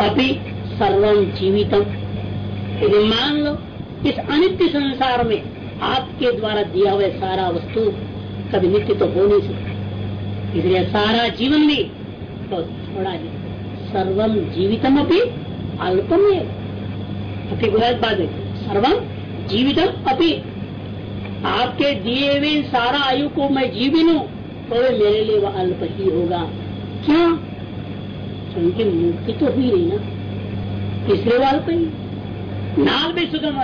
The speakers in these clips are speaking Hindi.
अभी सर्वम जीवितम। यदि मान लो, इस अनित्य संसार में आपके द्वारा दिया हुआ सारा वस्तु कभी नित्य तो हो नहीं सकता। इसलिए सारा जीवन भी तो थोड़ा ही सर्वम जीवितम अपनी अल्पम अपनी गलत बात है सर्वम जीवितम अपनी आपके दिए हुए सारा आयु को मैं जीवी लू तो मेरे लिए वह अल्प ही होगा। क्यों? क्योंकि मुक्ति तो हुई नहीं ना वह अल्प ही। नाल भी सुगम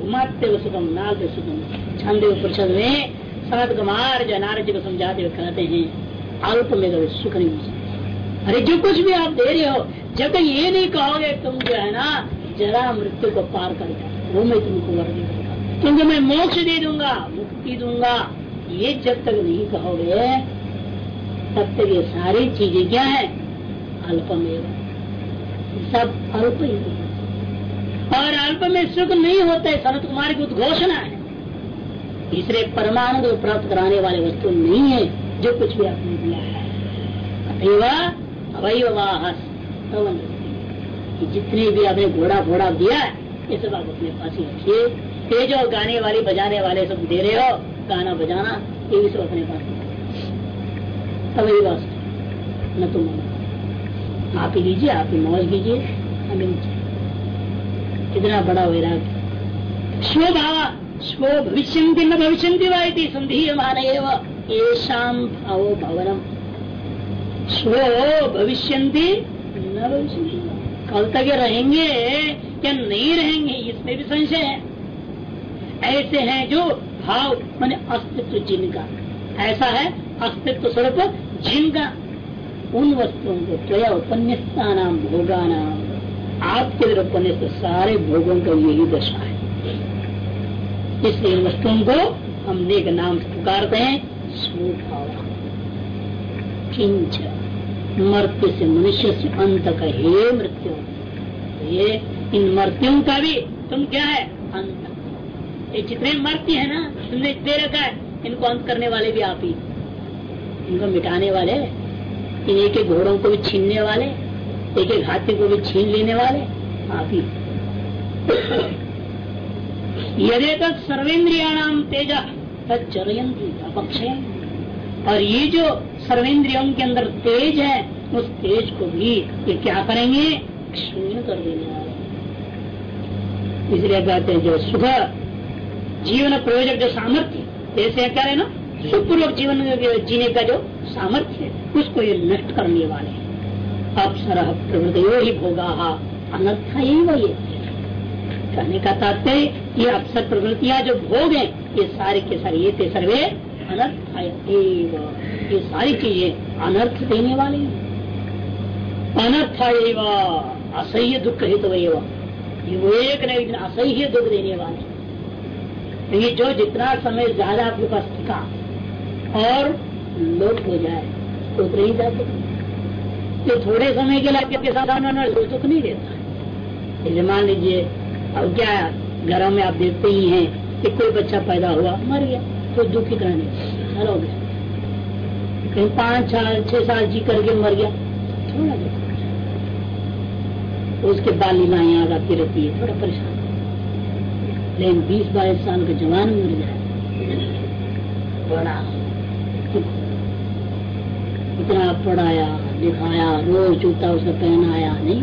उमाते सुगम, नाल भी सुगम। छंद परिषद में सनत कुमार जो नारद जी को समझाते हुए कहते हैं, अल्प में कभी सुख नहीं हो अरे जो कुछ भी आप दे रहे हो, जब तक ये नहीं कहोगे, तुम जो है ना, जरा मृत्यु को पार कर वो मैं तुमको वर दूँगा क्योंकि मैं मोक्ष दे दूँगा, मुक्ति दूँगा। ये जब तक नहीं कहोगे, तब तक ये सारी चीज़ें क्या है? अल्पमेव सब अल्प ही और अल्प में सुख नहीं होता, सनत कुमार की उद्घोषणा है। तीसरे परमाणु को प्राप्त कराने वाले वस्तु नहीं है, जो कुछ भी आपने दिया है। अवयवाहस जितने भी आपने घोड़ा घोड़ा दिया ये सब आप अपने पास ही रखिए। ये जो गाने वाली, बजाने वाले सब दे रहे हो, गाना बजाना, ये भी सब अपने पास तभी वास्तव न तुम आप ही लीजिए, आप ही मौज कीजिए। हमें कितना बड़ा वैराग स्वभाव स्व भविष्य न भविष्य वाई संधि मान एवं। भावो भवनम। स्व भविष्य न भविष्य कल तक रहेंगे या नहीं रहेंगे, इसमें भी संशय है। ऐसे हैं जो भाव, मान अस्तित्व जिनका ऐसा है, अस्तित्व स्वरूप जिनका उन वस्तुओं को त्वया उपन्यासता नाम भोगा नाम आपके उपन्यास सारे भोगों का यही दशा है। इसलिए इन वस्तुओं को हम एक नाम पुकारते हैं किंच मृत्यु से मनुष्य से अंत का हे मृत्यु। ये इन मृत्युओं का भी तुम क्या है? अंत। ये जितने मरती है ना, तुमने दे रखा है, इनको अंत करने वाले भी आप ही। इनको मिटाने वाले इन एक घोड़ों को भी छीनने वाले, एक एक हाथी को भी छीन लेने वाले, आप ही। यदि तक सर्वेन्द्रियाणाम तेज तत्चरयंती अपक्षय और ये जो सर्वेन्द्रियों के अंदर तेज है, उस तेज को भी ये क्या करेंगे? शून्य कर देने वाले। इसलिए कहते हैं जो सुख, जीवन प्रयोजक जो सामर्थ्य जैसे क्या है ना सुखपूर्वक जीवन जीने का जो सामर्थ्य है, उसको ये नष्ट करने वाले अवसर प्रवृत्ति ही भोगा, अनर्थ यही वही कहने का तात्पर्य, ये अवसर प्रवृत्तियाँ जो भोग है, ये सारे के सारे, ये सर्वे अनर्थ ये सारी चीज़ें अनर्थ देने वाले अनर्थ असह्य दुख हित तो एक नहीं असह्य दुख देने वाले ये जो जितना समय ज़्यादा आपके पास टिका और लोट हो जाए तो उतरे ही जाते तो थोड़े समय के लिए आपके साथ दुख नहीं देता। इसलिए मान लीजिए, अब क्या घरों में आप देखते ही हैं कि कोई बच्चा पैदा हुआ, मर गया तो दुख की कहानी हर हो गया। कहीं पाँच साल, छह साल जी करके मर गया, थोड़ा उसके बाद लीला याद आती रहती है, थोड़ा परेशान। लेकिन बीस बाईस साल का जवान मर जाए। बड़ा इतना पढ़ाया, लिखाया, रोज जूता उसे पहनाया, नहीं?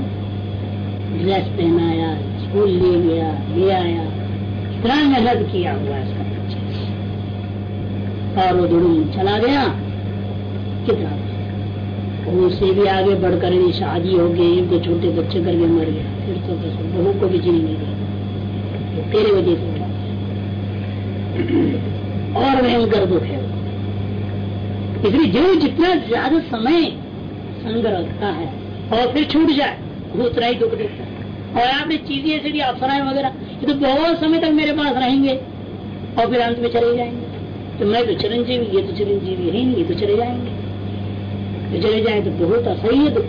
ड्रेस पहनाया, स्कूल ले गया, ले आया। इतना मेहनत किया हुआ इसका बच्चे। और वो चला गया। कितना? उससे भी आगे बढ़कर शादी हो गई तो छोटे बच्चे करके मर गया। फिर तो बस बहू को भी जीने नहीं दिया। तेरे वजह से और भयंकर दुख है। इसलिए जो जितना ज़्यादा समय संग रखता है, और फिर छूट जाए उतना ही दुख देता है। और आपने चीज़ें ऐसे अफसराएँ वगैरह, ये तो बहुत समय तक मेरे पास रहेंगे, और फिर अंत में चले जाएँगे। तो मैं तो चिरंजीवी, ये तो चिरंजीवी है ये तो चले जाएँगे। तो चले जाए तो बहुत असह्य दुख।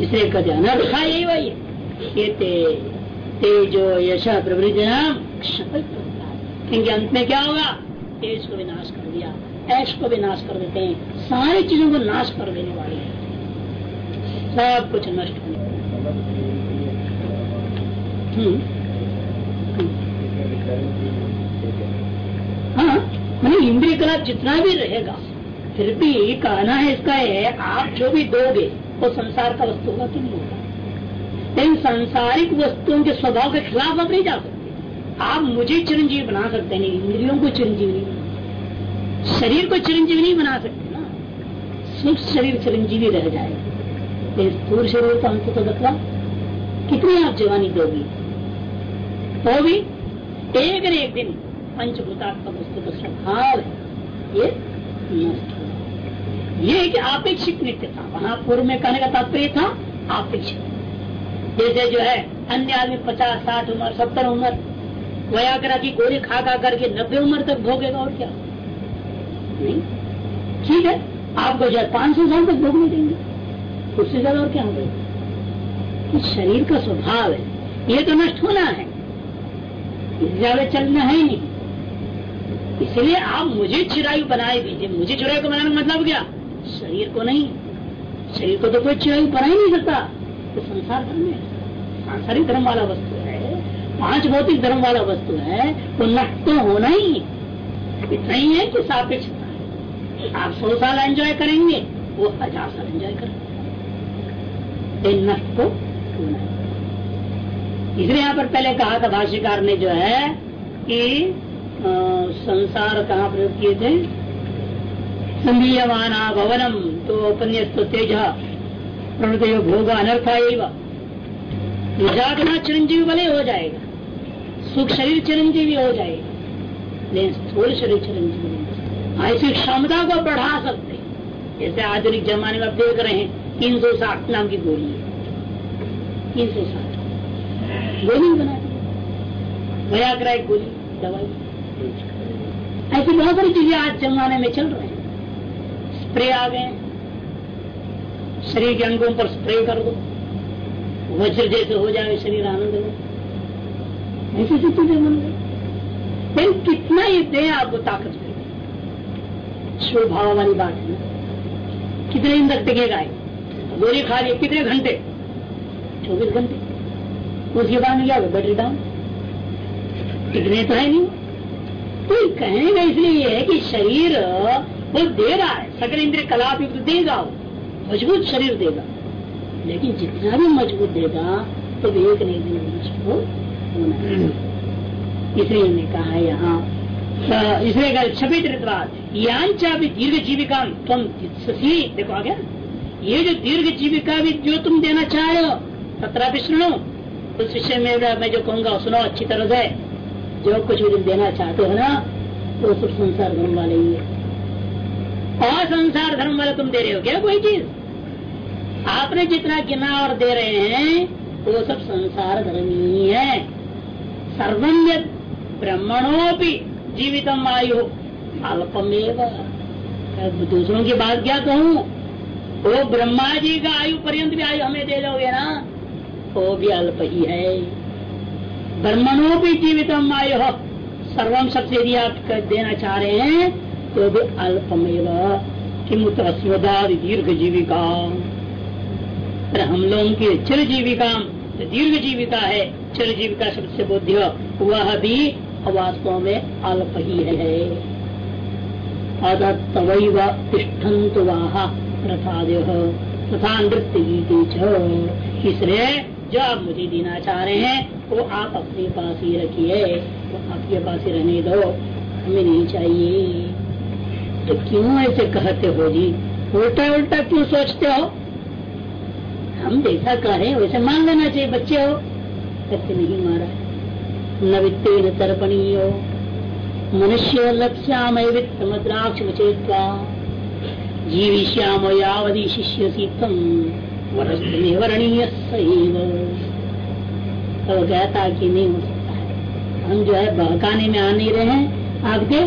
इसलिए कहते अनर्था यही वही ये तेजो यशा प्रवृत्ति नाम क्योंकि अंत में क्या होगा? तेज को विनाश कर दिया। ऐश को भी नाश कर देते हैं। सारी चीज़ों को नाश कर देने वाले हैं। सब कुछ नष्ट होने हम्म। हाँ मैंने इंद्रिय कला जितना भी रहेगा, फिर भी कहना है इसका है, आप जो भी दोगे, वो संसार का वस्तु होगा नहीं होगा? लेकिन सांसारिक वस्तुओं के स्वभाव के खिलाफ आप नहीं जा सकते। आप मुझे चिरंजीवी बना सकते नहीं इंद्रियों को चिरंजीवी नहीं शरीर को चिरंजीवी नहीं बना सकते ना। सूक्ष्म शरीर चिरंजीवी रह जाएगा लेकिन शरीर का अंत तो बतला। कितनी आप जवानी दोगी? वो भी एक न एक दिन। पंचभूतात्मक वस्तु का स्वभाव ये नष्ट ये कि आपेक्षिक नित्य था वहाँ पूर्व में कहने का तात्पर्य था, आपेक्षिक। जैसे जो है, अन्य आदमी पचास, साठ उम्र, सत्तर उम्र वयाग्रा की गोली खा खा करके नब्बे उम्र तक भोगेगा और क्या? नहीं। ठीक है, आपको जो है पाँच सौ साल तक भोगने देंगे। उससे ज़्यादा और क्या हो होगा शरीर का स्वभाव है। ये तो नष्ट होना है। ज़्यादा चलना है नहीं। इसलिए आप मुझे चिरायु बनाए दीजिए। मुझे चिरायु को बनाने का मतलब क्या? शरीर को नहीं। शरीर को तो कोई चिरायु बना ही नहीं सकता। तो संसार धर्म है। सांसारिक धर्म वाला वस्तु है। पाँच भौतिक धर्म वाला वस्तु है। तो नष्ट तो होना ही। इतना ही है कि सापेक्षता है आप सौ साल एंजॉय करेंगे, वो हज़ार साल एंजॉय करेंगे नष्ट तो होना इसलिए यहाँ पर पहले कहा था भाष्यकार ने जो है कि संसार कहाँ प्रयोग किए थे? संधीयमाना भवनम तो उपन्यास तेज प्रवृत भोग अनर्था निजात्मा चिरंजीवी भले हो जाएगा, सुख शरीर चिरंजीवी हो जाएगा, लेकिन स्थूल शरीर चिरंजीवी ऐसी क्षमता को बढ़ा सकते जैसे आधुनिक जमाने में आप देख रहे हैं, तीन सौ साठ नाम की गोली है। तीन सौ साठ। गोली बना दी। भयाग्रह गोली, दवाई। ऐसी बहुत सारी चीज़ें आज जमाने में चल रहे हैं। स्प्रे आ गए शरीर के अंगों पर स्प्रे कर दो। वज्र जैसे हो जाए शरीर आनंद में। ऐसी ऐसी चीज़ें बन गई। कितना ये दे आपको ताकत स्वभाव वाली बात है। कितने दिन तक टिकेगा गोली खा लिए कितने घंटे? चौबीस घंटे। उसके बाद में क्या बैटरी डाउन। टिकने तो है नहीं। तो कहने का इसलिए ये है कि शरीर, वो दे रहा है। सकल इंद्रिय कलाप युक्त देगा वो। मज़बूत शरीर देगा। लेकिन जितना भी मज़बूत देगा तो एक नहीं दिन नष्ट होना इसलिए हमने कहा यहाँ इसलिए छपे यांचा भी दीर्घ जीविका तुम ससी देखो आ गया ये जो दीर्घ जीविका भी जो तुम देना चाहे हो सत्रह विष्णु उस विषय में मैं जो कहूँगा सुनो, अच्छी तरह से। जो कुछ भी देना चाहते हो ना, वो सब संसार धर्म वाले ही है। और संसार धर्म वाले तुम दे रहे हो क्या कोई चीज़? आपने जितना गिना और दे रहे हैं, वो सब संसार धर्म ही। है सर्वम ब्रह्मणों भी जीवितम आयु अल्पमेव दूसरों की बात क्या कहूँ? वो ब्रह्मा जी का आयु पर्यंत भी आयु हमें दे दोगे ना? वो भी अल्प ही है। ब्रह्मणों भी जीवित आयु सर्वम सबसे यदि आप देना चाह रहे हैं तो भी अल्पमेव। किमुत दीर्घ जीविका। पर हम लोगों की चिर जीविका दीर्घ जीविका है। चिर जीविका सबसे बोध्य। वह भी वास्तव में अल्प ही। है तथा नृत्य इसलिए जो आप मुझे देना चाह रहे हैं, वो आप अपने पास ही रखिए। वो आपके पास ही रहने दो। हमें नहीं चाहिए। तो क्यों ऐसे कहते हो जी? उल्टा उल्टा क्यों सोचते हो? हम जैसा कहें वैसे मान लेना चाहिए बच्चे हो। करके नहीं मारा। न वित्ते न तर्पणीय। मनुष्य लक्ष्याम वित्त मद्राक्ष चेत्वा जीविश्याम यावदी शिष्य सीतम वर्णीय सही तो कहता कि नहीं हो सकता है। हम जो है बहकाने में आ नहीं रहे हैं। आपके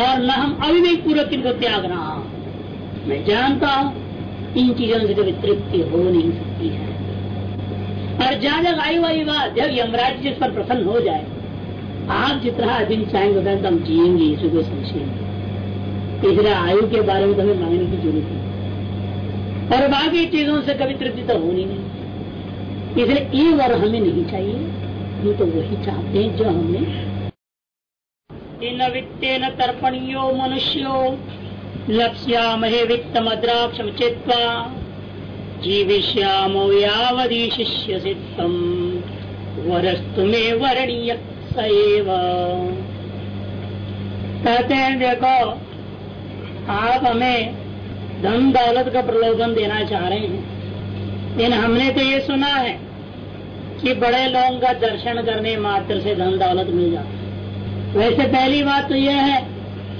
और न हम अविवेक पूर्वक इनको त्याग रहा मैं जानता हूँ, इन चीज़ों से कभी तृप्ति हो नहीं सकती है। और जहाँ जब आयु बात जब यमराज जिस पर प्रसन्न हो जाए आप जितना दिन चाहेंगे उतना तो हम जियेंगे इसे कोई संशय आयु के बारे में तो हमें मांगने की ज़रूरत नहीं। और बाकी चीज़ों से कभी तृप्ति तो होनी नहीं। इसलिए ये वर हमें नहीं चाहिए हम तो वही चाहते हैं जो हमने। इन वित्तेन तर्पणियो मनुष्यो, लक्ष्यामहे वित्त मद्राक्ष चित्वा, जीविष्यामो यावदीशिष्यसि तम वरस्तु में वर्णीय कहते हैं देखो आप हमें धन दौलत का प्रलोभन देना चाह रहे हैं। लेकिन हमने तो ये सुना है कि बड़े लोगों का दर्शन करने मात्र से धन दौलत मिल जाता है। वैसे पहली बात तो यह है,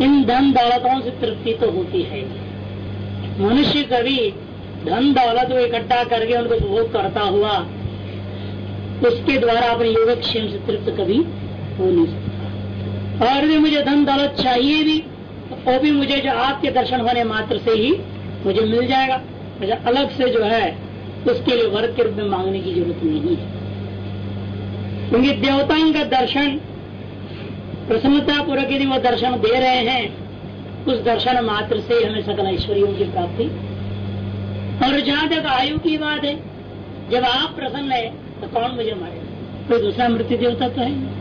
इन धन दौलतों से तृप्ति तो होती है। मनुष्य कभी धन दौलत को इकट्ठा करके उनको उपभोग करता हुआ, उसके द्वारा अपने योगक्षेम से तृप्त कभी हो सकता और भी मुझे धन दौलत चाहिए भी, वो भी मुझे जो आपके दर्शन होने मात्र से ही मुझे मिल जाएगा। मुझे अलग से जो है, उसके लिए वर्ग के रूप में मांगने की ज़रूरत नहीं है। क्योंकि देवताओं का दर्शन प्रसन्नता पूर्वक यदि वो दर्शन दे रहे हैं, उस दर्शन मात्र से हमें सकल ऐश्वर्यों की प्राप्ति। और जहाँ तक आयु की बात है, जब आप प्रसन्न है तो कौन मुझे मारेगा? कोई दूसरा मृत्यु देवता तो है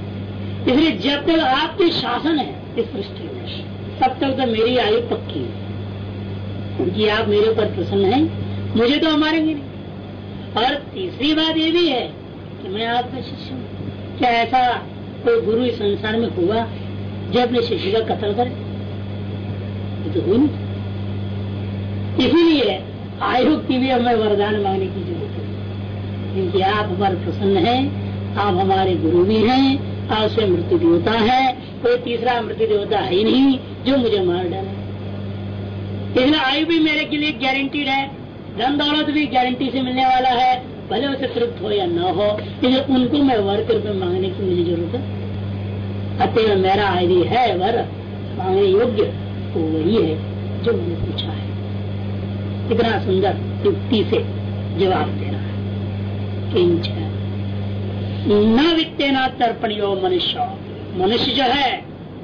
इसलिए जब तक आपके शासन है, इस सृष्टि में, तब तक तो मेरी आयु पक्की है। क्योंकि आप मेरे ऊपर प्रसन्न हैं, मुझे तो मारेंगे नहीं। और तीसरी बात ये भी है कि मैं आपका शिष्य हूँ। क्या ऐसा कोई गुरु इस संसार में हुआ जो अपने शिष्य का कत्ल करे? तो हुई नहीं। इसीलिए आयु की भी हमें वरदान मांगने की ज़रूरत है। क्योंकि आप हमारे प्रसन्न हैं, आप हमारे गुरु भी हैं आप से मृत्यु देवता है, कोई तीसरा मृत्यु देवता है ही नहीं, जो मुझे मार डाले। इसलिए आयु भी मेरे के लिए गारंटीड है धन दौलत भी गारंटी से मिलने वाला है, भले उसे तृप्त हो या न हो, इसलिए उनको मैं वर के रूप में मांगने की मुझे ज़रूरत है। अतः मेरा आयु है, वर, मांगने योग्य तो वही है जो मैंने पूछा है। इतना सुंदर युक्ति से जवाब दे रहा है। न वित्ते न तर्पणियो मनुष्य। मनुष्य जो है,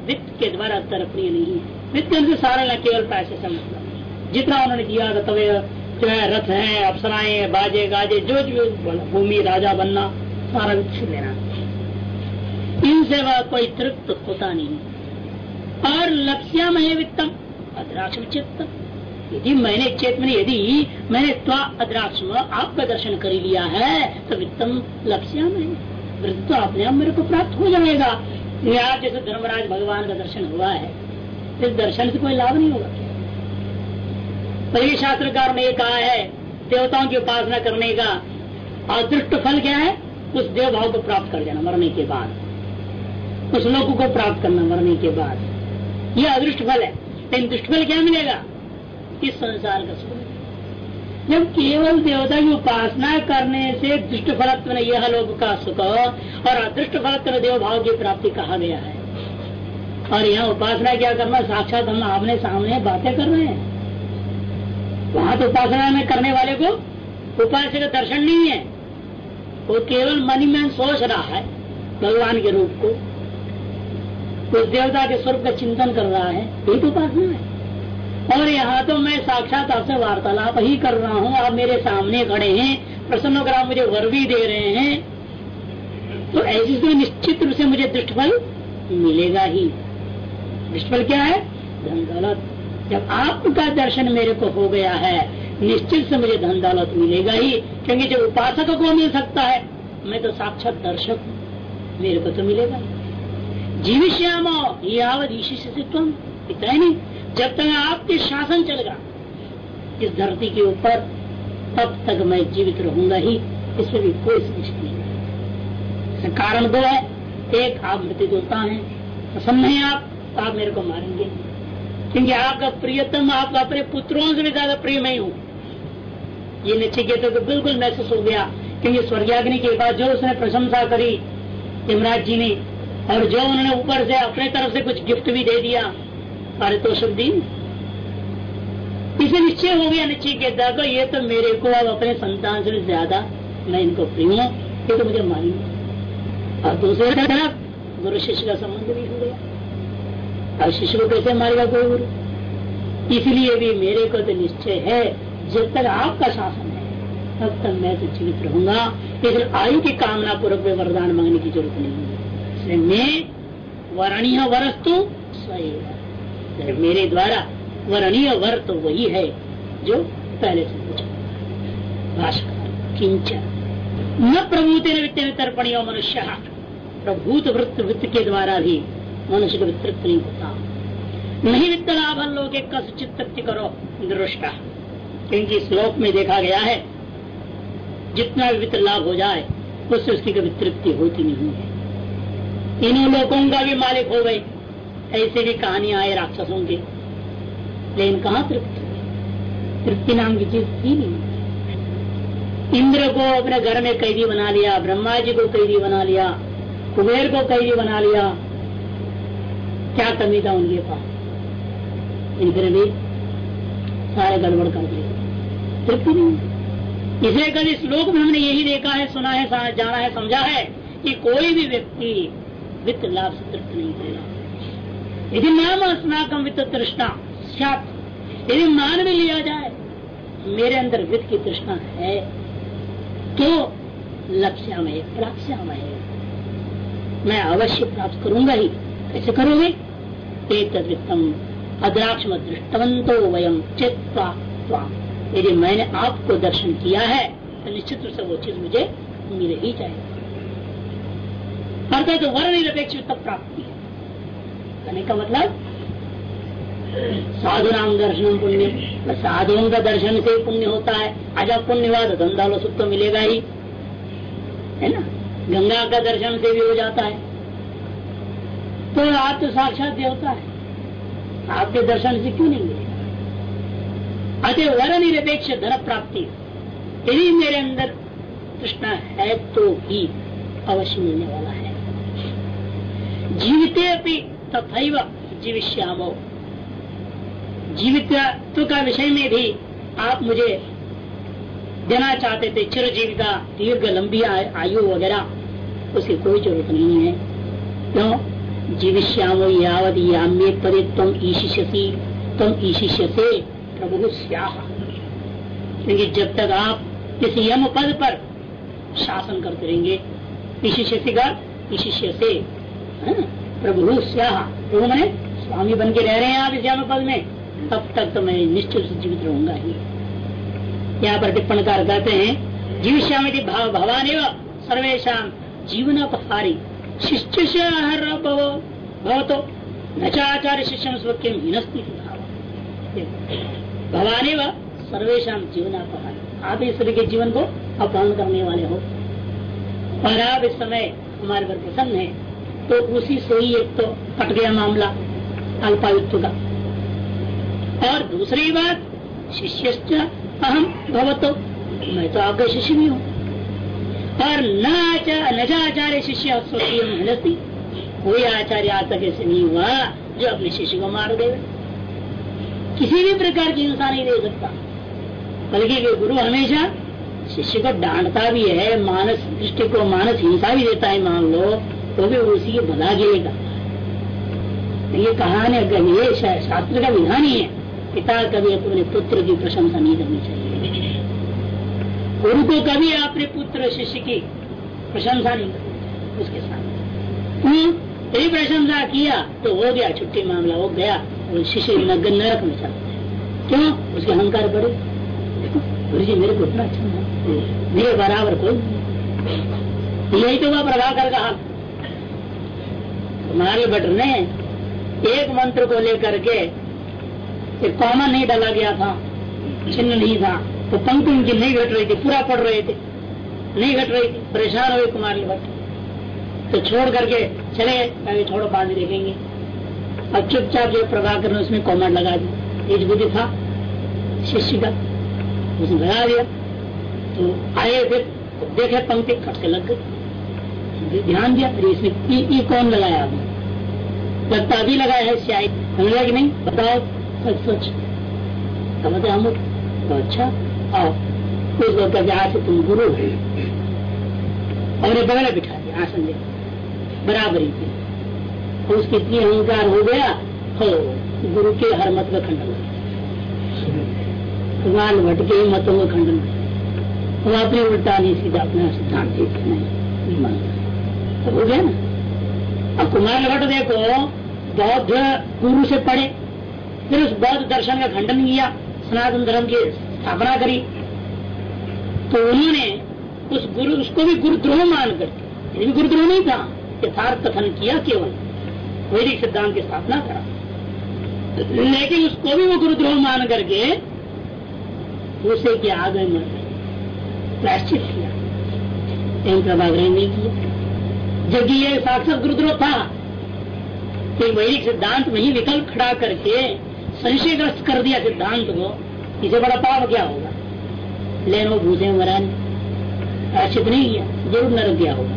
वित्त के द्वारा तर्पणीय नहीं है। वित्त से सारा न केवल पैसे से मतलब जितना उन्होंने किया तवे जो है, रथ है, अप्सराएँ, बाजे, गाजे, जो जो भूमि, राजा बनना, सारा वित्त लेना इनसे वह कोई तृप्त होता नहीं और लक्ष्यामय वित्तम अद्राक्ष चित्त यदि मैंने चेत में यदि मैंने त्वा अद्राक्ष आपका दर्शन कर लिया है तो वित्तम लक्ष्य में तो अपने आप मेरे को प्राप्त हो जाएगा। आप जैसे धर्मराज भगवान का दर्शन हुआ है, इस दर्शन से कोई लाभ नहीं होगा। पर शास्त्रकार ने कहा है, देवताओं की उपासना करने का अदृष्ट फल क्या है? उस देव भाव को प्राप्त कर जाना मरने के बाद। उस लोक को प्राप्त करना मरने के बाद। यह अदृष्ट फल है। लेकिन दुष्ट फल क्या मिलेगा? इस संसार का सुख। जब केवल देवता की उपासना करने से दुष्ट फलत्व यह लोग का सुख और अदृष्ट फलत्व देव भाव की प्राप्ति कहा गया है। और यहाँ उपासना क्या करना? साक्षात हम आमने सामने बातें कर रहे हैं। वहाँ तो उपासना में करने वाले को उपास्य का दर्शन नहीं है। वो केवल मन में सोच रहा है भगवान के रूप को। उस देवता के स्वरूप का चिंतन कर रहा है। यही तो उपासना है। और यहाँ तो मैं साक्षात आपसे वार्तालाप ही कर रहा हूँ। आप मेरे सामने खड़े हैं। प्रसन्न होकर आप मुझे वर भी दे रहे हैं। तो ऐसी से निश्चित रूप से मुझे दृष्टफल मिलेगा ही। दृष्टफल क्या है? धन दौलत जब आपका दर्शन मेरे को हो गया है, निश्चित से मुझे धन दौलत मिलेगा ही। क्योंकि जब उपासक को मिल सकता है, मैं तो साक्षात दर्शक मेरे को तो मिलेगा जीविश्यामो से तुम इतना ही नहीं। जब तक आपके शासन चलेगा, इस धरती के ऊपर, तब तक मैं जीवित रहूँगा ही, इसमें भी कोई संशय नहीं कारण दो है। एक, आप मृत्यु देवता है। प्रसन्न है आप तो आप मेरे को मारेंगे। क्योंकि आपका प्रियतम, आपका अपने पुत्रों से भी ज़्यादा प्रिय मैं हूँ। ये निश्चित तो बिल्कुल महसूस हो गया। क्योंकि स्वर्गाग्नि के बाद जो उसने प्रशंसा करी, यमराज जी ने, और जो उन्होंने ऊपर से अपने तरफ़ से कुछ गिफ्ट भी दे दिया पारितोषिक दी इसे निश्चय हो गया निश्चय के ये तो मेरे को अब अपने संतान से ज़्यादा मैं इनको प्रिय हूँ, ये तो मुझे मारेंगे और दूसरे तरफ़ गुरु शिष्य का संबंध भी हो गया। अब शिष्य को कैसे मारेगा कोई गुरु? इसलिए भी मेरे को तो निश्चय है, जब तक आपका शासन है, तब तक मैं तो जीवित रहूँगा। इसलिए आयु की कामना पूर्वक में वरदान मांगने की ज़रूरत नहीं है। मैं वरणीय वरस्तु सही मेरे द्वारा वरणीय वर तो वही है जो पहले से पूछा। किंचन। न प्रभूते वित्त तर्पणीय मनुष्य। प्रभूत वृत्त वृत्त के द्वारा भी मनुष्य का वितृप्त नहीं होता। नहीं वित्त लाभ लोग कस करो दृष्टा क्योंकि श्लोक में देखा गया है, जितना भी वित्त लाभ हो जाए, उससे उसकी कभी तृप्ति होती नहीं है। तीनों लोगों का भी मालिक हो गए। ऐसे भी कहानियाँ आए राक्षसों की। लेकिन कहा तृप्ति तृप्ति नाम की चीज़ थी नहीं। इंद्र को अपने घर में कैदी बना लिया ब्रह्मा जी को कैदी बना लिया, कुबेर को कैदी बना लिया। क्या कमी था उनके पास? फिर भी सारे गड़बड़ कर दिए। तृप्ति नहीं इसलिए कल इस लोक में हमने यही देखा है, सुना है जाना है, समझा है कि कोई भी व्यक्ति वित्त लाभ से तृप्त नहीं होगा यदि नाम स्नाकम वित्त तृष्णा यदि मान भी लिया जाए, मेरे अंदर वित्त की तृष्णा है तो लक्ष्यमय प्राप्स्यामय मैं अवश्य प्राप्त करूँगा ही। कैसे करोगे? वित्तम अद्राक्षम दृष्टवंतो वयम चित्वा यदि मैंने आपको दर्शन किया है तो निश्चित रूप से वो चीज़ मुझे मिल ही जाएगी। अर्थात वर्ण निरपेक्ष तब प्राप्ति। है कहने का मतलब? साधु नाम दर्शन पुण्य साधुओं का दर्शन से पुण्य होता है। अजा पुण्यवाद धंधा लो सुख तो मिलेगा ही। है ना? गंगा का दर्शन से भी हो जाता है। तो आप तो साक्षात देवता है। आपके दर्शन से क्यों नहीं मिलेगा? अतः वर निरपेक्ष धन प्राप्ति यदि मेरे अंदर तृष्णा है तो ही अवश्य मिलने वाला है। जीवित तथा जीविष्यामो। जीवित्व का विषय में भी आप मुझे देना चाहते थे चिर जीविका दीर्घ लंबी आयु वगैरह उसकी कोई ज़रूरत नहीं है। क्यों? जीविष्यामो यावत याम्य पदे तुम ईशिष्यसी तुम ईशिष्य से प्रभु क्योंकि जब तक आप इस यम पद पर शासन करते रहेंगे शिष्य से शिष्य से प्रभु प्रभु मैंने, स्वामी बन के रह रहे हैं आप इस पद में। तब तक तो मैं निश्चित से जीवित रहूँगा ही। यहाँ पर टिप्पणकार कहते हैं जीविष्यामी भाव भवान सर्वेशा जीवनोपहारी। शिष्य भवतो न चाचार्य शिष्य स्वक्यम हिनस्ती भवानी व सर्वेशा जीवन आप इस सभी के जीवन को अपहरण करने वाले हो। और आप इस समय हमारे पर प्रसन्न है। तो उसी से ही एक तो कट गया मामला अल्पायुक्त का। और दूसरी बात शिष्य अहम भवतो, मैं तो आपका शिष्य भी हूँ। और न आचार्य शिष्य स्वकीय कोई आचार्य आज तक ऐसे नहीं हुआ जो अपने शिष्य को मार देगा किसी भी प्रकार की हिंसा नहीं दे सकता। बल्कि गुरु हमेशा शिष्य को डांटता भी है, मानस दृष्टि को, मानस हिंसा भी देता है, मान लो। तो भी उसी के भला गिरेगा ये कहानी ये शास्त्र का विधान ही है। पिता कभी अपने पुत्र की प्रशंसा नहीं करनी चाहिए। गुरु को कभी अपने पुत्र, शिष्य की प्रशंसा नहीं करनी उसके साथ। यदि प्रशंसा किया तो हो गया, छुट्टी मामला हो गया। वो शिष्य नरक में चलते क्यों? उसके अहंकार बढ़े। गुरु जी मेरे को इतना अच्छा मेरे बराबर कोई यही तो वह प्रभाकर का हाल हमारे भट्ट ने एक मंत्र को लेकर के एक कॉमन नहीं डाला गया था चिन्ह नहीं था। तो पंक्ति उनकी नहीं घट रही थी, पूरा पढ़ रहे थे। नहीं घट रही थी, परेशान हुए कुमार भट्ट। तो छोड़ करके चले अभी छोड़ो बाद में देखेंगे। अब चुपचाप जो प्रभाकर ने उसमें कॉमेंट लगा दी। तेज बुद्धि था, शिष्य का, उसने लगा दिया। तो आए फिर, देखे पंक्ति, खटके लग गए। ध्यान दिया फिर इसमें ई, ई कौन लगाया अभी लगता अभी लगाया है स्याही समझा कि नहीं? बताओ। सच सच समझे हम तो अच्छा। आओ। कुछ लोग आज से तुम गुरु हो। और ये बगल बिठा दिया। आसन दे बराबरी थी। और उसके इतनी अहंकार हो गया। हो गुरु के हर मत का खंडन कुमार भट्ट के मतों का खंडन वो अपने उल्टा नहीं सीधा अपना सिद्धांत नहीं मानता। तो हो ना अब कुमार भट्ट देखो, बौद्ध गुरु से पढ़े। फिर उस बौद्ध दर्शन का खंडन किया, सनातन धर्म की स्थापना करी। तो उन्होंने उस गुरु, उसको भी गुरुद्रोह मान करके गुरुद्रोह नहीं था, यथार्थ कथन किया केवल, वैदिक सिद्धांत की स्थापना करा। लेकिन उसको भी वो गुरुद्रोह मान करके, उसे क्या आगे मर प्रायश्चित किया। लेकिन प्रभाग्रह नहीं किया। जबकि ये साक्षात गुरुद्रोह था कि वैदिक सिद्धांत में ही विकल्प खड़ा करके संशयग्रस्त कर दिया सिद्धांत को, इसे बड़ा पाप क्या होगा? लेकिन वो भूसे नहीं प्रायश्चित नहीं किया, ज़रूर नरक गया होगा।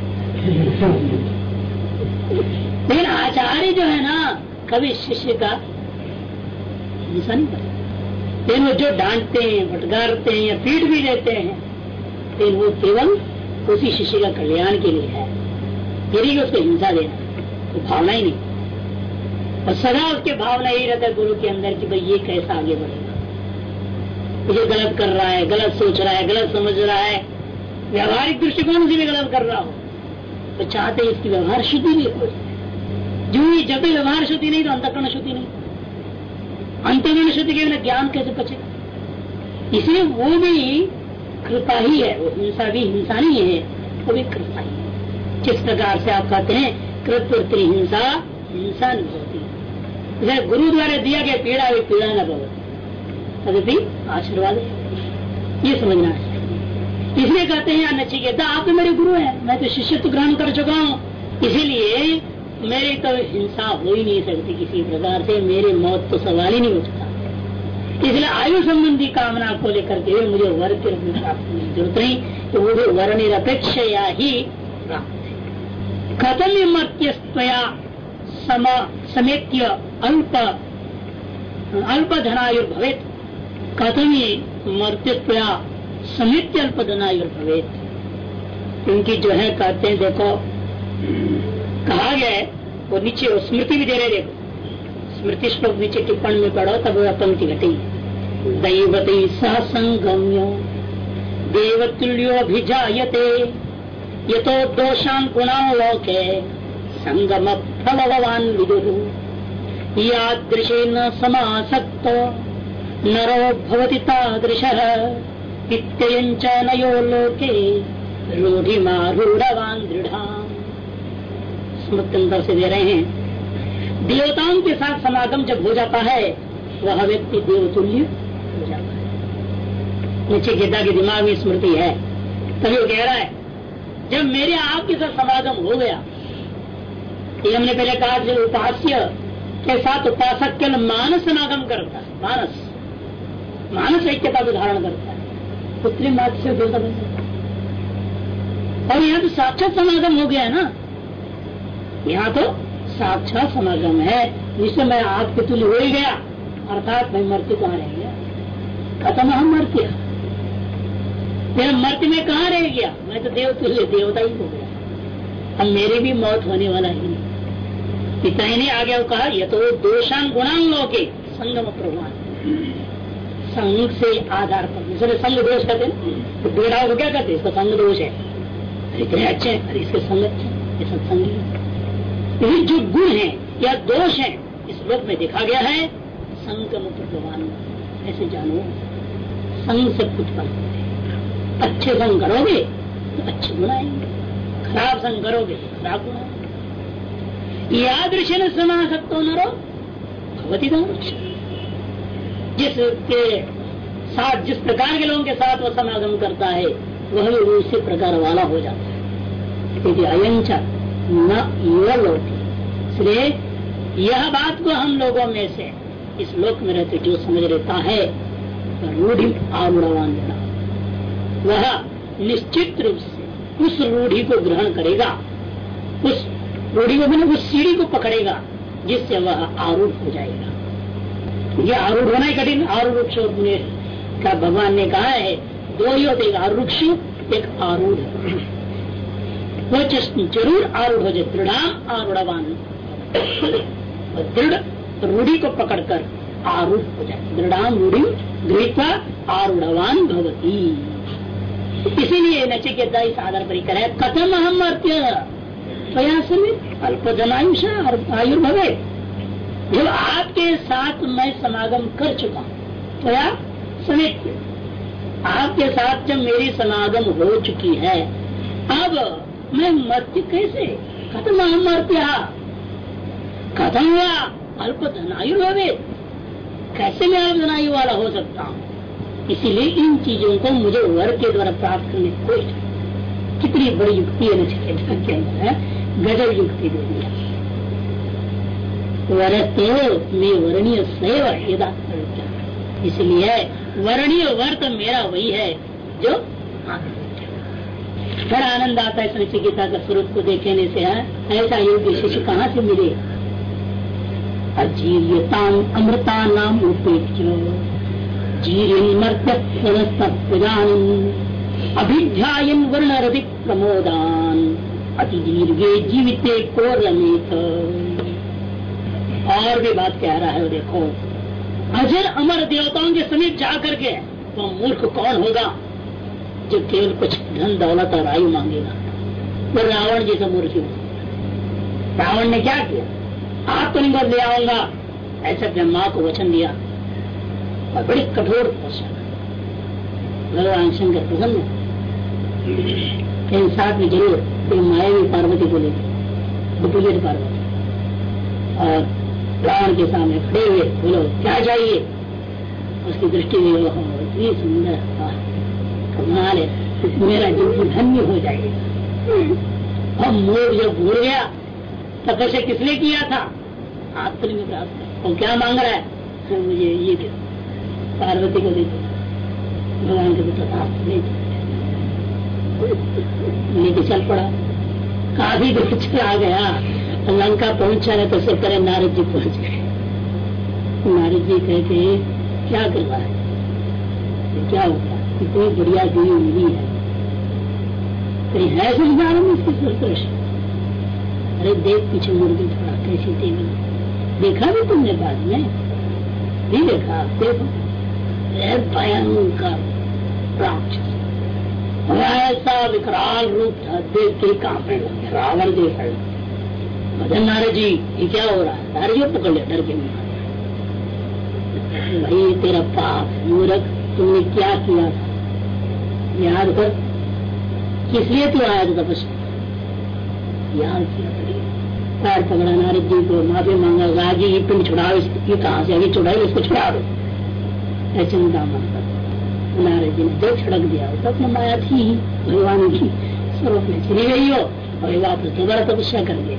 लेकिन आचार्य जो है ना कभी शिष्य का, ऐसा नहीं लेकिन वो जो डांटते हैं, फटकारते हैं, या पीट भी देते हैं, लेकिन वो केवल उसी शिष्य का कल्याण के लिए है। यदि उसको हिंसा देना तो भावना ही नहीं। और सदा उसके भावना यही रहता है गुरु के अंदर कि भाई ये कैसा आगे बढ़ेगा। ये गलत कर रहा है, गलत सोच रहा है, गलत समझ रहा है। व्यवहारिक दृष्टिकोण से भी गलत कर रहा हो तो चाहते इसकी व्यवहार शुद्धि भी हो जो ही, जब भी व्यवहार शुद्धि नहीं तो अंतकरण शुद्धि नहीं। अंतरण शुद्धि के बिना ज्ञान कैसे बचेगा इसलिए वो भी कृपा ही है, वो हिंसा भी हिंसा नहीं है, वो भी कृपा ही है। जिस प्रकार से आप कहते हैं कृत्य हिंसा हिंसा नहीं होती है गुरु द्वारा दिया गया पीड़ा भी पीड़ा न भवती। तदपि आशीर्वाद ये समझना चाहिए इसलिए कहते हैं नचिकेता आप तो मेरे गुरु हैं, मैं तो शिष्यत्व ग्रहण कर चुका हूँ। इसीलिए मेरी तो हिंसा हो ही नहीं सकती किसी प्रकार से, मेरी मौत तो सवाल ही नहीं उठता। इसलिए आयु संबंधी कामना को लेकर के मुझे वर के रूप में प्राप्त करने की ज़रूरत नहीं तो भी वर निरपेक्ष या ही प्राप्त। है कथम मत्यस्तया सम समेत्य अल्प अल्प धनायुर्भवेत कथम मर्त्यत्वया समेत्य अल्प धनायुर्भवेत क्योंकि जो है कहते हैं, देखो, कहा गया है, वो नीचे, वो स्मृति भी दे रहे देखो। स्मृति श्लोक नीचे टिप्पण में पढ़ो, तब वह पंक्ति घटी। दैवती संगम्य देवतुल्यो ये तो दोषान पुनः लोके संगम फल भगवान विदु। यादृशे न समासक्त, नरो भवति तादृश। इत्ययंच नयो लोके, रूढ़िमारूढ़वान दृढ़ा स्मृति से दे रहे हैं। देवताओं के साथ समागम जब हो जाता है, वह व्यक्ति देवतुल्य हो जाता है। नीचे गीता के दिमाग में स्मृति है। तभी वो कह रहा है जब मेरे आपके साथ समागम हो गया ये हमने पहले कहा जो उपास्य के साथ उपासक केवल मानस समागम करता है, मानस। मानस ऐक्यता को धारण करता है। पुत्री मात्र से देवता बन जाता और यहाँ तो साक्षात समागम हो गया है ना। यहाँ तो साक्षात समागम है, जिससे मैं आपके तुल्य हो ही गया। अर्थात मैं मृत्यु कहाँ रह गया? खत्म हम मृत्यु मेरा मृत्यु में कहा रह गया? मैं तो देव तुल्य, देवता ही हो। गया अब मेरी भी मौत होने वाला ही नहीं। इतना ही नहीं आगे कहा यह तो दोषान गुणांगों के संगम प्रभुआन। संग से आधार पर। दूसरे संग दोष कहते हैं तो बेड़ा को क्या कहते इसका संग दोष है। इतने अच्छे अरे इसके संग अच्छे ये सत्संगी जो गुण है या दोष है, इस लोक में देखा गया है, संगम प्रभुवान ऐसे जानो। संग से कुछ फल अच्छे संग करोगे तो अच्छे गुण आएँगे खराब संग करोगे तो खराब गुण आएँगे यादृश न समा सकते नरो भगवती जिसके साथ, जिस प्रकार के लोगों के साथ वह समागम करता है, वह भी उसी प्रकार वाला हो जाता है। क्योंकि अयंचा न लोक इसलिए यह बात को हम लोगों में से इस लोक में रहते जो समझ लेता है, रूढ़ी आरूढ़वान वह निश्चित रूप से उस रूढ़ी को ग्रहण करेगा। उस रूढ़ी को मैंने उस सीढ़ी को पकड़ेगा, जिससे वह आरूढ़ हो जाएगा। ये आरूढ़ होना ही कठिन आरूढ़ का भगवान ने कहा है दो ही होते एक आरूक्ष एक आरूढ़। वो ज़रूर आरूढ़ हो जाए, दृढ़ आरूढ़वान। दृढ़ रूढ़ी को पकड़कर आरूढ़ हो जाए। दृढ़ाम रूढ़ी गृहता आरूढ़वान भवती। इसीलिए नचिकेता इस आधार कर है। कथम अहम अर्थ त्वया समित अल्पजनायुष आयुर्भवे। जब आपके साथ मैं समागम कर चुका हूँ, त्वया समित। आपके साथ जब मेरी समागम हो चुकी है, अब मैं मर्त्य कैसे? कथम अहम अमर्त्य कथम हुआ अल्प धनायु भवे कैसे मैं अल्प धनायु वाला हो सकता हूँ? इसीलिए इन चीज़ों को मुझे वर के द्वारा प्राप्त करने की कितनी बड़ी युक्ति है नचिकेता के अंदर, है? गजब युक्ति दे दिया वरते मैं वर्णीय सैव यदा इसलिए वर्णीय वर्त मेरा वही है जो बड़ा आनंद आता है नचिकेता का स्वरूप को देखने से, है? ऐसा योग्य शिष्य कहाँ से मिले? अजीर्यता अमृता नाम उपेक्ष अभिध्यायन वर्ण रति प्रमोदान अति दीर्घे जीविते को रमेत और भी बात कह रहा है देखो। अजर अमर देवताओं के समीप जा करके तो मूर्ख कौन होगा जो केवल कुछ धन, दौलत और आयु मांगेगा? वो तो रावण जैसा मूर्ख रावण ने क्या किया? आप तो ले आऊँगा। ऐसे अपने माँ को वचन दिया। और बड़ी कठोर तपस्या भगवान शंकर प्रसन्न इन साथ में ज़रूर कोई मायावी पार्वती को लेकर पार्वती, और रावण के सामने खड़े हुए बोलो, क्या चाहिए? उसकी दृष्टि में इतनी सुंदर कमाल है, मेरा जीवन धन्य हो जाएगा। हम मोर जब भूल गया, तपस्या किसने किया था? आत्मनि में प्राप्त और क्या मांग रहा है? तो मुझे ये दे। पार्वती को दे भगवान के पुत्र ले लेके चल पड़ा। काफ़ी दूर चला गया। लंका पहुँचा है तो सब करे नारद जी पहुँच गए। नारद जी कहते, क्या कर रहा है? क्या होगा इतनी बढ़िया देवी मिली है। कहीं है समझदार इसकी सरकश अरे देख, पीछे मुर्गी थोड़ा कैसी देवी देखा भी तुमने बाद में? भी देखा देखो। भयंकर ऐसा विकराल रूप था देख के कांपने लगे रावण देखा भजन नारद जी, ये क्या हो रहा है? नारद जी पकड़ लिया डर के भाई, तेरा पाप मूर्ख, तुमने क्या किया था? याद कर, किस लिए तू आया था तपस्या याद किया पैर पकड़ा नारद जी को, माफ़ी मांगा राज़ी ये पिंड छुड़ाओ ये कहा से अभी छुड़ाई, इसको छुड़ा दो। चिंता मत कर नारद जी ने जो छड़क दिया तो अपनी माया थी भगवान की स्वरूप में चली गई हो, और वापस दोबारा तपस्या कर दिया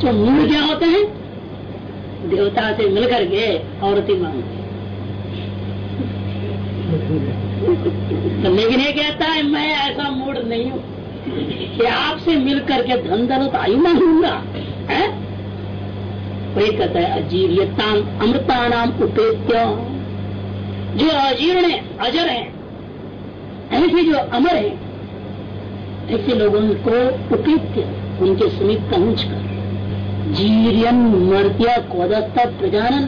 तो मूल क्या होते हैं? देवता से मिलकर के औरती मांगते तो लेकिन ये कहता है, मैं ऐसा मूड नहीं हूँ कि आपसे मिलकर के धन दौलत आयु मांगूँगा वही कहता है अजीरियता अमृता नाम उपेत्य। जो अजीर्ण है, अजर है, ऐसे जो अमर है, ऐसे लोगों को उपेत्य, उनके समीप पहुँच कर। जीरियन मर्त्या कोदस्ता प्रजानन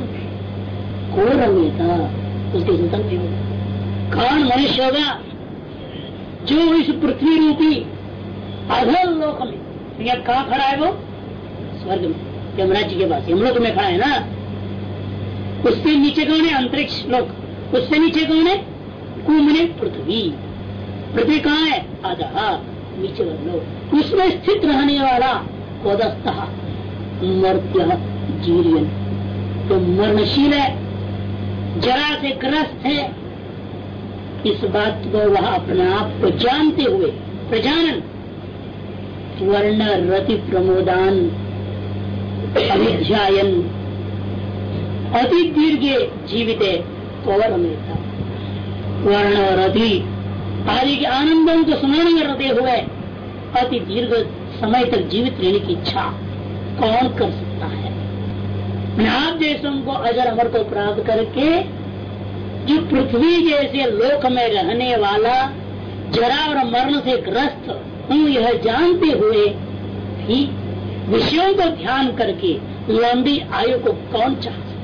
को रमेता उसके संतन कौन मनुष्य होगा? जो इस पृथ्वी रूपी अधल लोक में या कहा खड़ा है वो? स्वर्ग में। यमुना जी के पास। यमलोक में खड़ा है ना? उससे नीचे कौन है? अंतरिक्ष लोक। उससे नीचे कौन है? कुमने पृथ्वी। पृथ्वी कहाँ है? आधा नीचे लोग उसमें स्थित रहने वाला कोदस्थ मर्त्य जीरियन। तो मरणशील है। जरा से ग्रस्त है। इस बात को वह अपने आप को जानते हुए प्रजानन, वर्ण रति प्रमोदान अति दीर्घ जीवित वर्ण रति आदि के आनंदों को स्मरण करते हुए अति दीर्घ समय तक जीवित रहने की इच्छा कौन कर सकता है? आप जैसे को अजर अमर को प्राप्त करके जो पृथ्वी जैसे लोक में रहने वाला जरा और मरण से ग्रस्त हूँ, यह जानते हुए भी विषयों को ध्यान करके लंबी आयु को कौन चाह सकता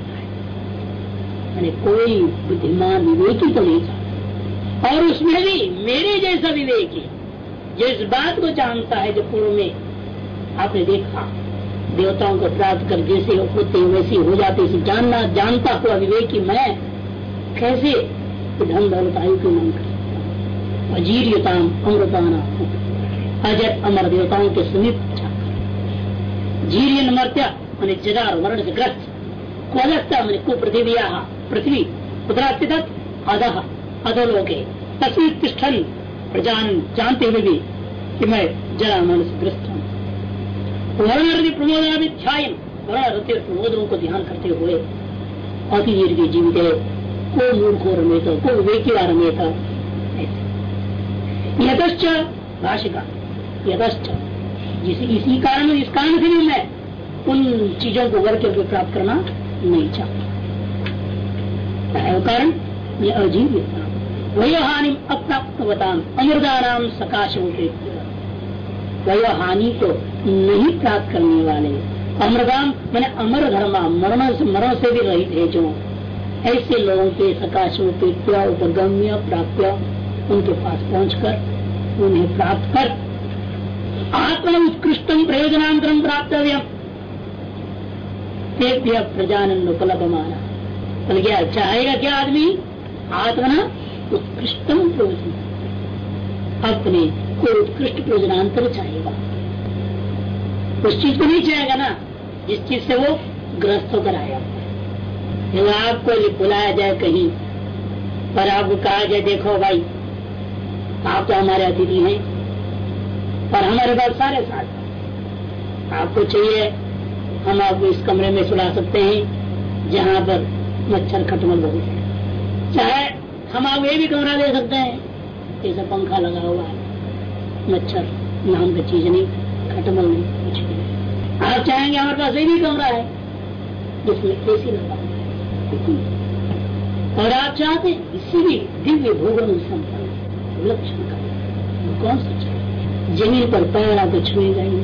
मैंने कोई बुद्धिमान विवेकी तो नहीं चाहता। और उसमें भी मेरे जैसा विवेकी जो इस बात को जानता है जो पूर्व में आपने देखा, देवताओं को प्राप्त कर जैसे होते वैसे हो जाते, इसे जानना, जानता हुआ विवेकी मैं कैसे धन दौलत आयु की मांग कर सकता अजीरियताम अमृताना अजय अमर देवताओं के समीप जीरियन मर्त्या, मैंने जदार मरण से ग्रस्त। क्वदस्ता मैंने कुपृथिविया पृथ्वी उतरास्थित अधः, अधोलोके। तस्वीर तिष्ठन प्रजान जानते हुए भी कि मैं जरा मन से ग्रस्त हूँ वर्ण प्रमोदनाध्यायन वर्ण रति प्रमोदनों को ध्यान करते हुए अति दीर्घ जीवित है को मूर्खो रमेत, को विवेकी रमेत। यतश्च भाषिका यतश्च इसी कारण इस कारण से भी मैं उन चीज़ों को वर्ग के प्राप्त करना नहीं चाहता। कारण, ये अजीव वही हानि अप्राप्तवताम अमृदाराम सकाश वह हानि को नहीं प्राप्त करने वाले। अमृदाम मैंने अमर धर्मा, मरण मरण से भी रहित है जो। ऐसे लोगों के सकाश उपगम्य प्राप्त उनके पास पहुंचकर, उन्हें प्राप्त कर आत्म उत्कृष्टम प्रयोजनांतरम प्राप्त प्रजानंद उपलब्ध माना तो क्या चाहेगा क्या आदमी? आत्मना उत्कृष्टम प्रयोजन। अपने को उत्कृष्ट प्रयोजनांतर चाहेगा। उस चीज़ को नहीं चाहेगा ना, जिस चीज़ से वो ग्रस्त होकर आया। आपको बुलाया जाए कहीं, पर आपको कहा जाए, देखो भाई, आप तो हमारे अतिथि हैं। और हमारे पास सारे साथ आपको चाहिए, हम आपको इस कमरे में सुला सकते हैं, जहाँ पर मच्छर खटमल है चाहे हम आपको ये भी कमरा दे सकते हैं, जैसा पंखा लगा हुआ है, मच्छर नाम का चीज़ नहीं, खटमल नहीं, कुछ नहीं। आप चाहेंगे हमारे पास ये भी कमरा है, जिसमें ए सी लगा हुआ और आप चाहते इसी भी दिव्य भोगन संपन्न विलक्षण का। कौन सा चाहिए? ज़मीन पर पैर आपको छुएगा ही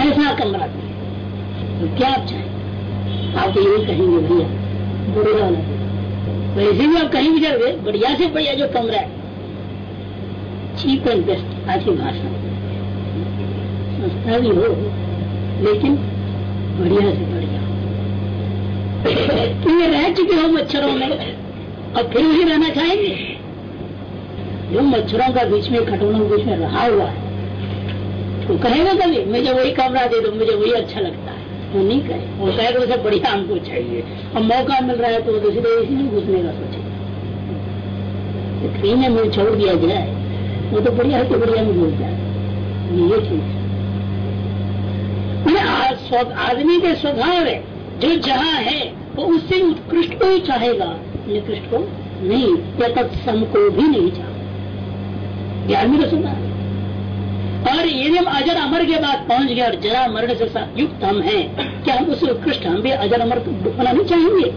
ऐसा कमरा भी तो क्या आप चाहेंगे आप तो यही कहेंगे, भैया, बुरा वाला वैसे भी आप कहीं भी जाओगे, बढ़िया से बढ़िया जो कमरा है चीप एंड बेस्ट आज की भाषा संस्था भी हो, लेकिन बढ़िया से बढ़िया। तो ये रह चुके हो मच्छरों में, और फिर भी रहना चाहेंगे? जो मच्छरों का बीच में खटोनों के बीच में रहा हुआ है। तो कहेगा कभी, मुझे वही कमरा दे दो, मुझे वही अच्छा लगता है। वो नहीं कहे। वो कहे तो उसे बढ़िया हमको चाहिए। और मौका मिल रहा है तो दूसरी तो में घुसने का सोचे। तो में मुझे छोड़ दिया जाए, वो तो बढ़िया है तो बढ़िया में घुस जाए। ये चीज़ आदमी के स्वभाव है, जो जहाँ है, वो उससे उत्कृष्ट को ही चाहेगा। निकृष्ट को नहीं, या तत्सम को भी नहीं चाहेगा। तो सुना और यदि हम अजर अमर के बाद पहुँच गए और जरा मरण से युक्त हम हैं, क्या हम उस उत्कृष्ट हम भी अजर अमर को होना नहीं चाहेंगे?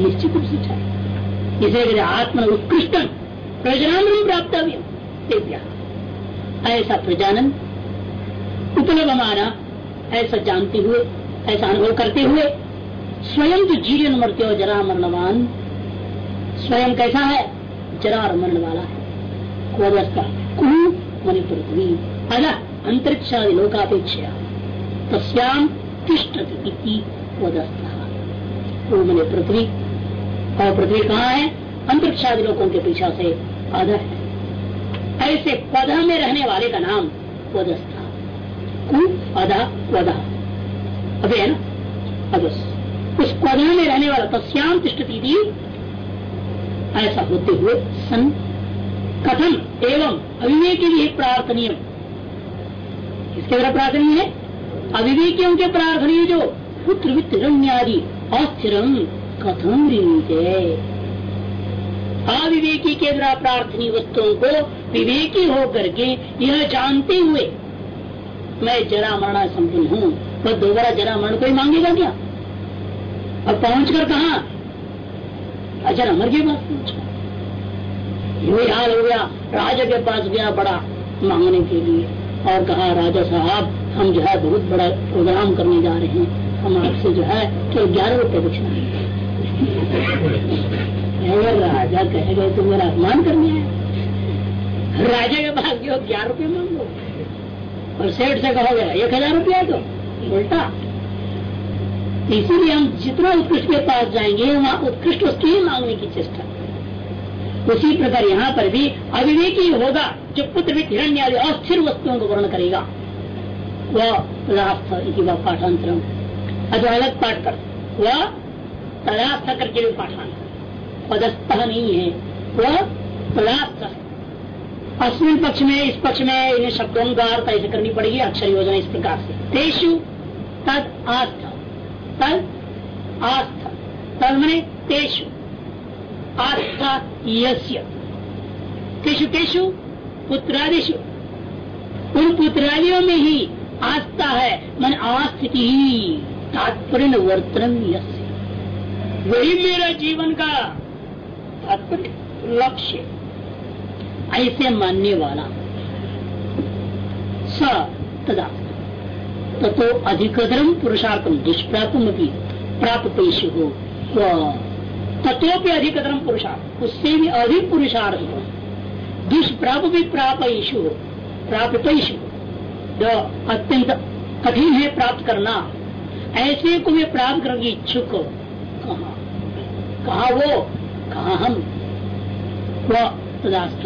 निश्चित रूप से चाहेंगे। इसलिए आत्म उत्कृष्ट प्रजनान प्राप्त ऐसा प्रजानन, उपलब्ध हमारा, ऐसा जानते हुए, ऐसा अनुभव करते हुए, स्वयं जो जीवन मरते हो, जरा मरणवान। स्वयं कैसा है? जरा और मरण वाला है। कुल मणि पृथ्वी अल अंतरिक्षादि लोकापेक्षा तस्याम वो पृथ्वी और पृथ्वी कहाँ है अंतरिक्षादि लोगों के पीछा से अध है ऐसे पद में रहने वाले का नाम पदस्था कु वधा अभी है ना अदस उस पद में रहने वाला तस्याम थी ऐसा होते हुए सन कथम एवं अविवेक लिए प्रार्थनीय। किसके द्वारा प्रार्थनीय है? अविवेकियों के प्रार्थनीय जो पुत्र, वित्त रण्यादि अस्थिरम कथम अविवेकी के द्वारा प्रार्थनीय वस्तुओं को विवेकी होकर के यह जानते हुए मैं जरा मरणा संपन्न हूँ। वह दोबारा जरा मरण को ही मांगेगा क्या? अब पहुंचकर कहा? अजर अमर के पास पहुंचकर यही हाल हो गया, राजा के पास गया बड़ा मांगने के लिए और कहा, राजा साहब, हम जो है बहुत बड़ा प्रोग्राम करने जा रहे हैं। हम आपसे जो है केवल ग्यारह दक्षिणा अगर राजा कहेगा तो मेरा अपमान करने आया राजा के पास जो ग्यारह रुपये मांगो। और सेठ से कहोगे एक हज़ार रुपया तो उल्टा। इसीलिए हम जितना उत्कृष्ट के पास जाएँगे, वहाँ उत्कृष्ट उसकी ही मांगने की चेष्टा। उसी प्रकार यहाँ पर भी अविवेकी होगा जो पुत्र भी हिरण्य आदि अस्थिर वस्तुओं को वर्ण करेगा। वह पदार्थ वह पाठांतरम। अथवा अलग पाठ कर। वह पदार्थ करके भी पाठांतर। पदस्थ नहीं है। वह है अश्विन पक्ष में, इस पक्ष में इन शब्दों का अर्थ ऐसे करनी पड़ेगी। अक्षर योजना इस प्रकार से। तेषु तद आस्थ। तद आस्थ। तद मैंने तेषु। आस्था यस्य। तेषु पुत्रादिशु उन पुत्रादियों में ही आस्था है, मन आस्थिति तात्पर्य वर्तन यस्य। वही मेरा जीवन का तात्पर्य, लक्ष्य। ऐसे मानने वाला। स तदा। तथो अधिकतरम पुरुषार्थम दुष्प्राप्तम भी प्राप्त हो तत्व अधिकतरम पुरुषार्थ उससे भी अधिक पुरुषार्थ हो। दुष्प्राप भी प्राप्त हो प्राप्त जो अत्यंत कठिन है प्राप्त करना, ऐसे को भी प्राप्त करने की इच्छुक कहा? कहा वो? कहा हम? वह तदास्त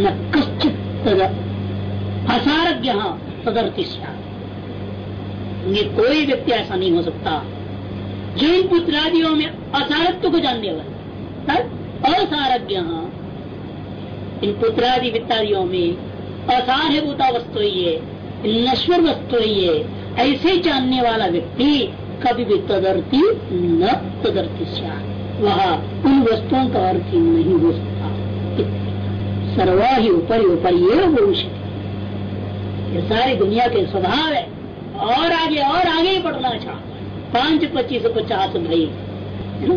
न कश्चित असारज्ञ तदर्थी ये कोई व्यक्ति ऐसा नहीं हो सकता। जो इन पुत्रादियों में असारत्व को जानने वाले। असारज्ञ इन पुत्रादि वित्तादियों में असार है भूता वस्तु नश्वर वस्तु ऐसे जानने वाला व्यक्ति कभी भी तदर्थी न तदर्थी वह उन वस्तुओं का अर्थ नहीं हो सकता। सर्वा ही ऊपर ऊपर ये ये सारी दुनिया के स्वभाव है। और आगे और आगे ही बढ़ना चाहता पाँच, पच्चीस, पचास भाई।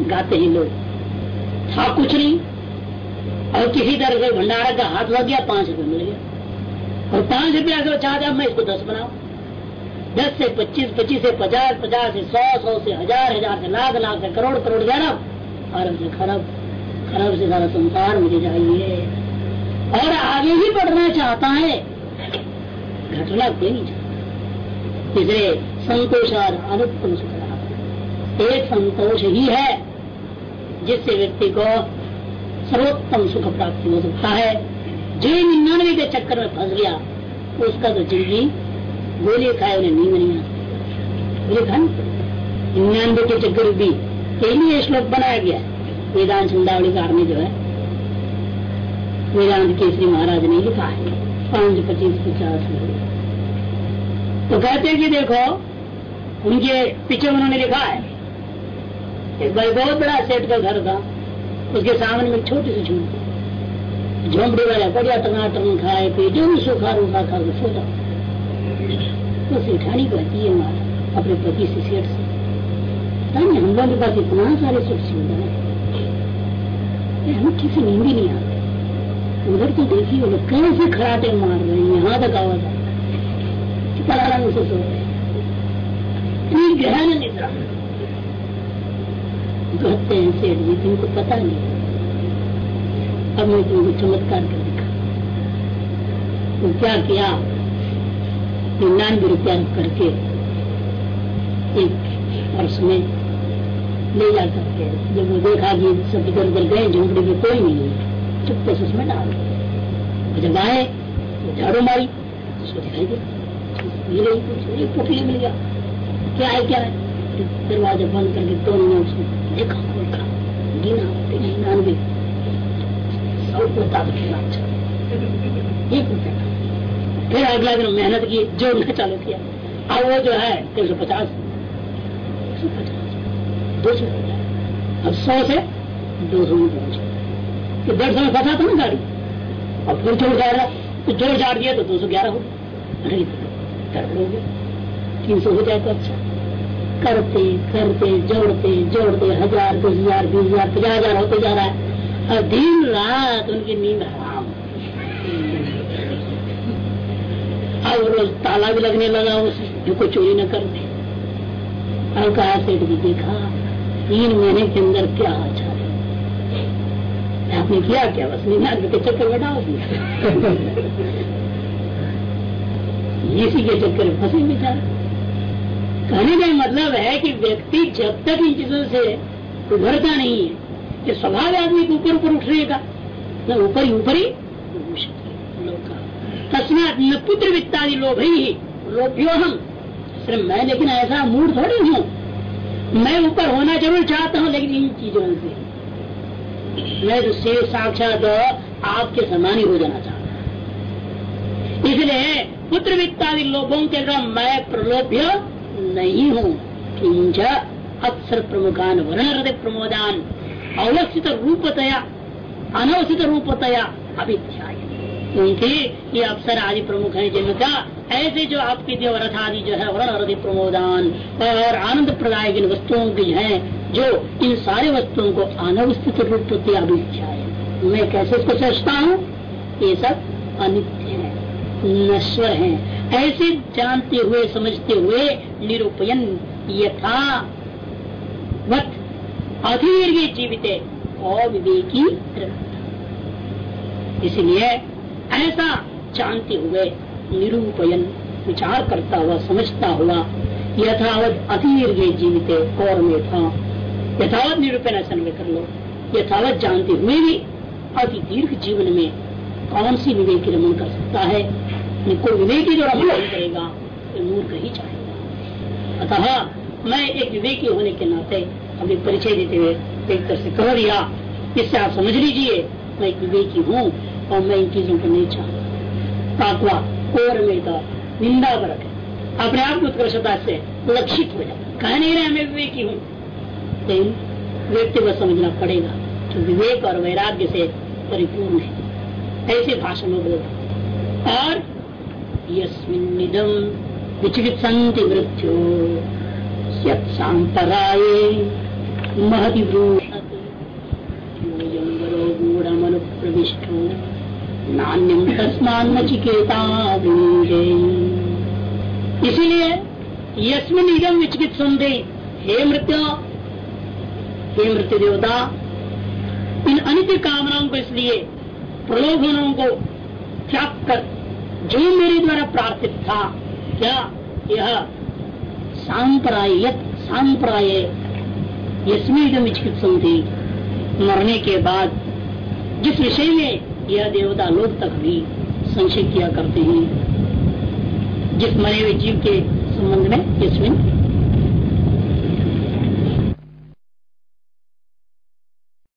गाते ही लोग। था कुछ नहीं। और किसी तरह से भंडारा का हाथ लग गया, पाँच रुपए मिल गया। और पाँच रुपया अगर चाहता मैं इसको दस बनाऊ। दस से पच्चीस पच्चीस से पचास पचास से सौ सौ से हज़ार हज़ार से लाख लाख से करोड़ करोड़ ग्यारह अरब। से खरब। खरब से सारा संसार मुझे चाहिए। और आगे ही बढ़ना चाहता है। घटना कोई नहीं चाहता इसलिए संतोष और अनुत्तम सुख। एक संतोष ही है, जिससे व्यक्ति को सर्वोत्तम सुख प्राप्ति हो सकता है। जो निन्यानवे के चक्कर में फंस गया, उसका तो ज़िंदगी गोली खाए उन्हें नींद नहीं आती। गोली खाए निन्यानवे के चक्कर भी यही श्लोक बनाया गया वेदांत चंदावली कार में जो है, वेदांत केसरी महाराज ने लिखा है। पाँच, पच्चीस, पचास तो कहते हैं कि देखो, उनके पीछे उन्होंने लिखा है एक भाई बहुत बड़ा सेठ का घर था। उसके सामने में छोटी सी झोंपड़ी। झोंपड़ी वाला बढ़िया टमाटर खाए पे जो भी सूखा रूखा खा के सोता। तो सेठानी कहती है माता अपने पति से सेठ से। हम लोगों के पास इतना सारे सुख सुविधा है। हमें किसी नींद ही नहीं आता। उधर तो देखिए, वो लोग कैसे खराटे मार रहे हैं, यहाँ तक आवाज़ आराम से सो रहे इतनी गहन निद्रा। कहते हैं सेठ जी तुमको पता नहीं अब मैं तुमको चमत्कार कर दिखा। तो क्या किया? निन्यानवे रुपया करके एक वर्ष में ले जा करके जब वो देखा कि सब इधर उधर गए, झोंपड़ी में कोई नहीं है चुपके से उसमें डाल जब आए तो झाड़ू मारी, उसको दिखाई ये पोटली मिल गया। क्या है क्या है? दरवाज़ा बंद करके दोनों ने उसको सौ एक फिर अगला दिन मेहनत की जोड़ना चालू किया अब वो जो है तीन सौ पचास दो सौ अब सौ से दो सौ में पहुँचे डेढ़ सौ में फंसा था ना गाड़ी और फिर जोड़ जा रहा तो जोड़ जाड़ दिया तो दो सौ ग्यारह हो हो तीन सौ हो जाए तो अच्छा। करते करते, जोड़ते जोड़ते, हज़ार दस हज़ार, बीस हज़ार, पचास हज़ार होते जा रहा है। और दिन रात उनकी नींद हराम अब रोज ताला भी लगने लगा उसे जो चोरी न करते और कहा, सेठ जी, देखा, तीन महीने के अंदर क्या आचार है? आपने किया क्या? बस निन्यानवे के चक्कर में डाल इसी के चक्कर में फंसे विचार कहने का मतलब है कि व्यक्ति जब तक इन चीज़ों से उभरता नहीं है कि स्वभाव आदमी के ऊपर ऊपर उठने का न ऊपर ही ऊपर ही तस्मात न पुत्र वित्तादि लोभ ही लोभ्यो हम सिर्फ़ मैं लेकिन ऐसा मूड थोड़ी हूँ। मैं ऊपर होना ज़रूर चाहता हूँ, लेकिन इन चीज़ों से। मैं तो से साक्षात आपके समान ही हो जाना चाहता हूँ। इसलिए पुत्र वित्तादि लोभों के मैं प्रलोभ्य नहीं। हूँ किंच अक्सर प्रमुखान वर्ण हृदय प्रमोदान। अवस्थित रूपतया अनवस्थित रूपतया अभिध्याय क्योंकि ये अवसर आदि प्रमुख है जिनका ऐसे जो आपके जो रथ आदि जो है वर्ण हृदय प्रमोदान और आनंद प्रदायक इन वस्तुओं की है, जो इन सारे वस्तुओं को अनवस्थित रूप अभिध्याय मैं कैसे इसको सोचता हूँ? ये सब अनित्य नश्वर है। ऐसे जानते हुए, समझते हुए निरूपयन यथा वत अधीर्घ जीवित अविवेकी इसलिए ऐसा जानते हुए निरूपयन विचार करता हुआ, समझता हुआ यथावत अधीर्घ जीवित और में था यथावत निरूपण ऐसा कर लो। यथावत जानते हुए भी अति दीर्घ जीवन में कौन सी विवेक रमन कर सकता है? कोई विवेकी जो रमन करेगा तो मूर्ख ही चाहेगा। अतः मैं एक विवेकी होने के नाते अभी परिचय देते हुए एक तरह से कह दिया, इससे आप समझ लीजिए, मैं एक विवेकी हूँ और मैं इन चीज़ों को नहीं चाहता। और मेरा निंदा पर अपने आप उत्कृष्टता से लक्षित हो जाए कह नहीं रहे मैं विवेकी हूँ। लेकिन व्यक्ति को समझना पड़ेगा कि विवेक और वैराग्य से परिपूर्ण है। ऐसे भाषण में बोल और यस्मिन्निदम विचिकित्सन्ति मृत्यु। सांपराये महति गूढ़मनु प्रविष्टो नान्यम तस्मान नचिकेता इसीलिए यस्मिन इदम विचिकित सुनते हे मृत्यु हे मृत्यु देवता इन अनित्य कामनाओं को इसलिए प्रलोभनों को त्याग कर जो मेरे द्वारा प्रार्थित था, क्या यह सांप्राय सांप्राय सुनती मरने के बाद जिस विषय में यह देवता लोग तक भी संशय किया करते हैं, जिस मरे हुए जीव के संबंध में इसमें